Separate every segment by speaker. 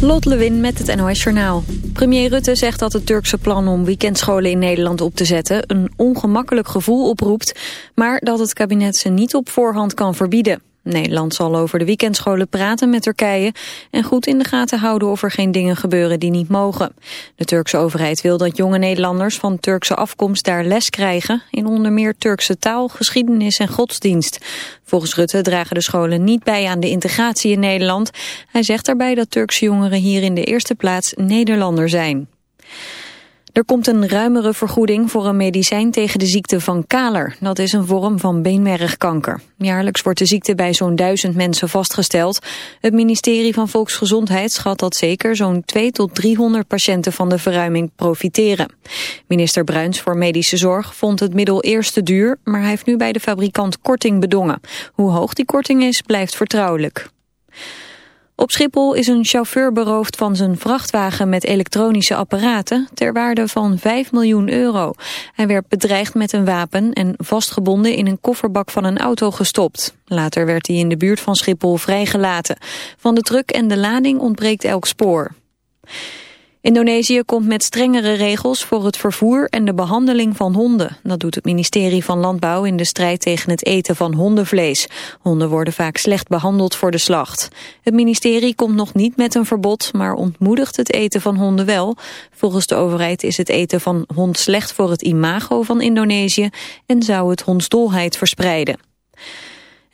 Speaker 1: Lot Lewin met het NOS Journaal. Premier Rutte zegt dat het Turkse plan om weekendscholen in Nederland op te zetten... een ongemakkelijk gevoel oproept, maar dat het kabinet ze niet op voorhand kan verbieden. Nederland zal over de weekendscholen praten met Turkije en goed in de gaten houden of er geen dingen gebeuren die niet mogen. De Turkse overheid wil dat jonge Nederlanders van Turkse afkomst daar les krijgen in onder meer Turkse taal, geschiedenis en godsdienst. Volgens Rutte dragen de scholen niet bij aan de integratie in Nederland. Hij zegt daarbij dat Turkse jongeren hier in de eerste plaats Nederlander zijn. Er komt een ruimere vergoeding voor een medicijn tegen de ziekte van Kaler. Dat is een vorm van beenmergkanker. Jaarlijks wordt de ziekte bij zo'n duizend mensen vastgesteld. Het ministerie van Volksgezondheid schat dat zeker zo'n 2 tot 300 patiënten van de verruiming profiteren. Minister Bruins voor Medische Zorg vond het middel eerst te duur, maar hij heeft nu bij de fabrikant korting bedongen. Hoe hoog die korting is, blijft vertrouwelijk. Op Schiphol is een chauffeur beroofd van zijn vrachtwagen met elektronische apparaten ter waarde van 5 miljoen euro. Hij werd bedreigd met een wapen en vastgebonden in een kofferbak van een auto gestopt. Later werd hij in de buurt van Schiphol vrijgelaten. Van de truck en de lading ontbreekt elk spoor. Indonesië komt met strengere regels voor het vervoer en de behandeling van honden. Dat doet het ministerie van Landbouw in de strijd tegen het eten van hondenvlees. Honden worden vaak slecht behandeld voor de slacht. Het ministerie komt nog niet met een verbod, maar ontmoedigt het eten van honden wel. Volgens de overheid is het eten van hond slecht voor het imago van Indonesië en zou het hondsdolheid verspreiden.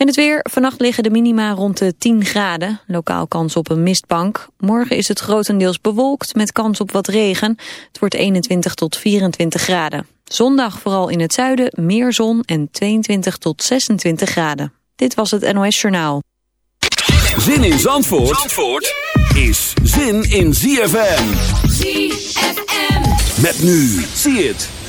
Speaker 1: En het weer. Vannacht liggen de minima rond de 10 graden. Lokaal kans op een mistbank. Morgen is het grotendeels bewolkt met kans op wat regen. Het wordt 21 tot 24 graden. Zondag vooral in het zuiden meer zon en 22 tot 26 graden. Dit was het NOS Journaal.
Speaker 2: Zin in Zandvoort, Zandvoort is zin in ZFM.
Speaker 3: ZFM.
Speaker 2: Met nu. Zie het.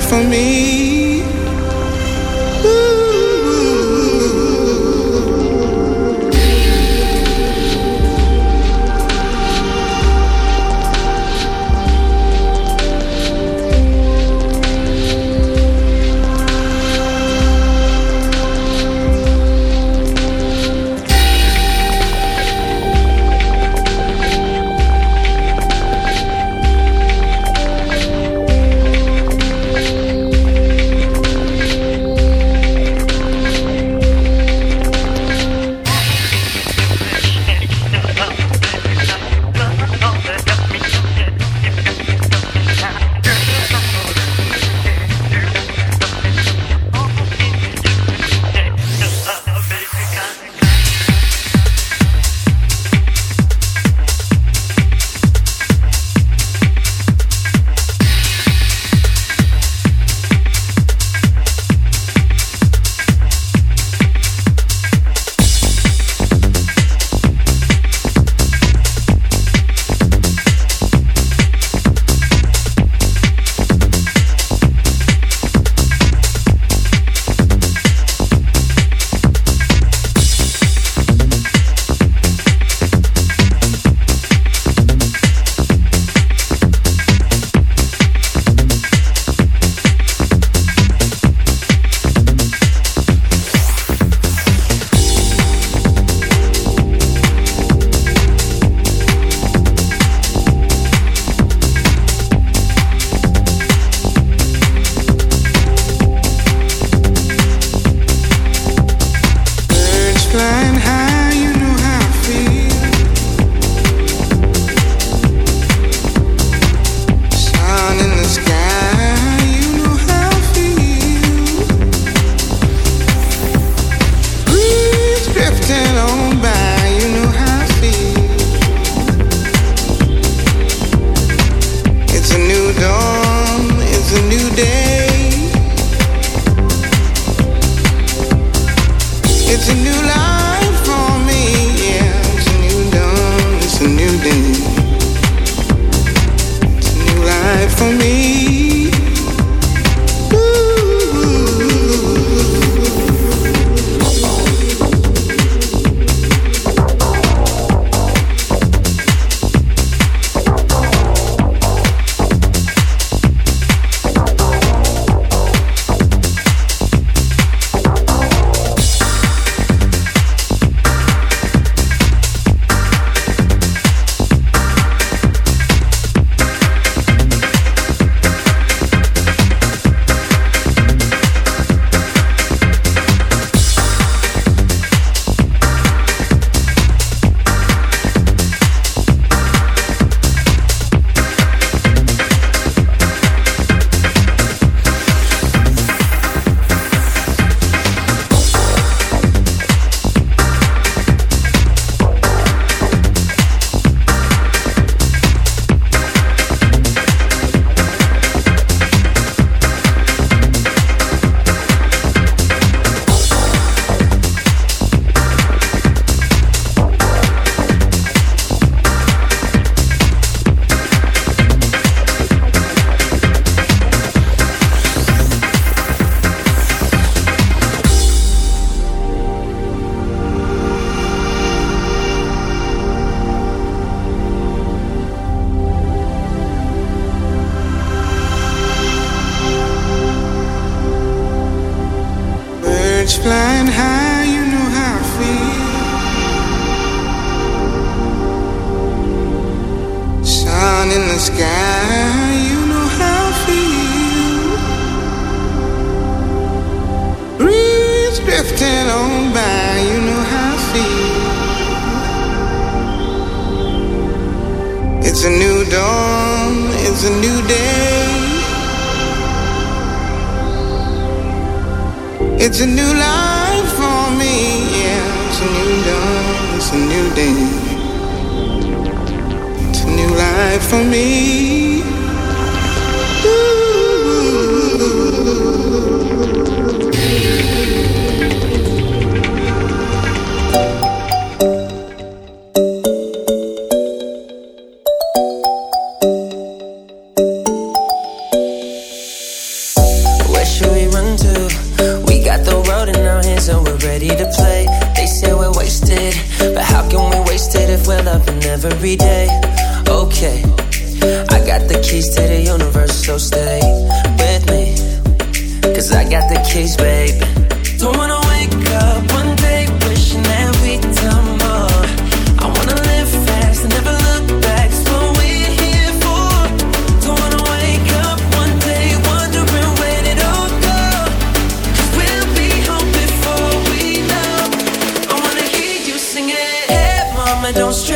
Speaker 3: For me.
Speaker 4: moment don't stress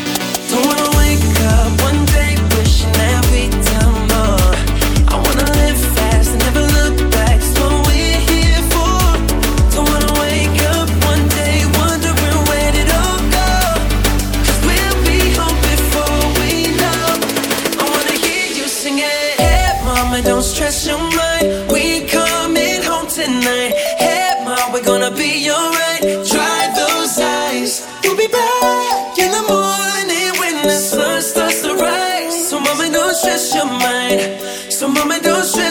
Speaker 4: your mind. So, mama, don't stress.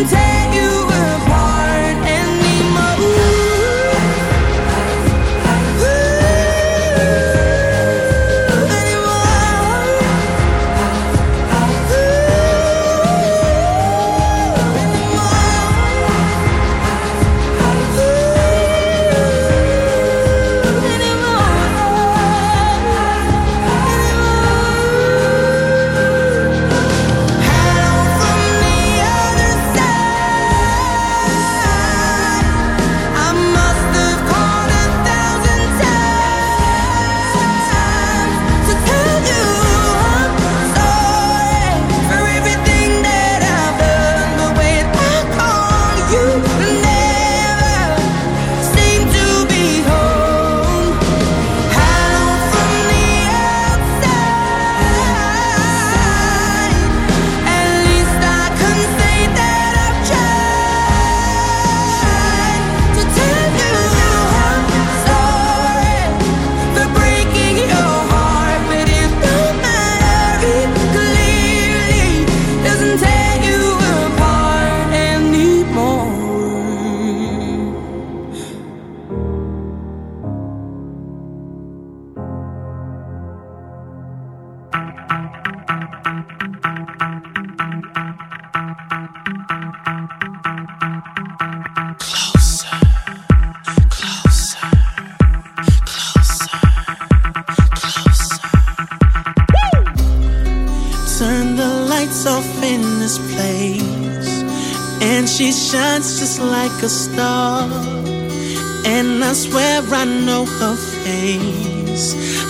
Speaker 5: Sometimes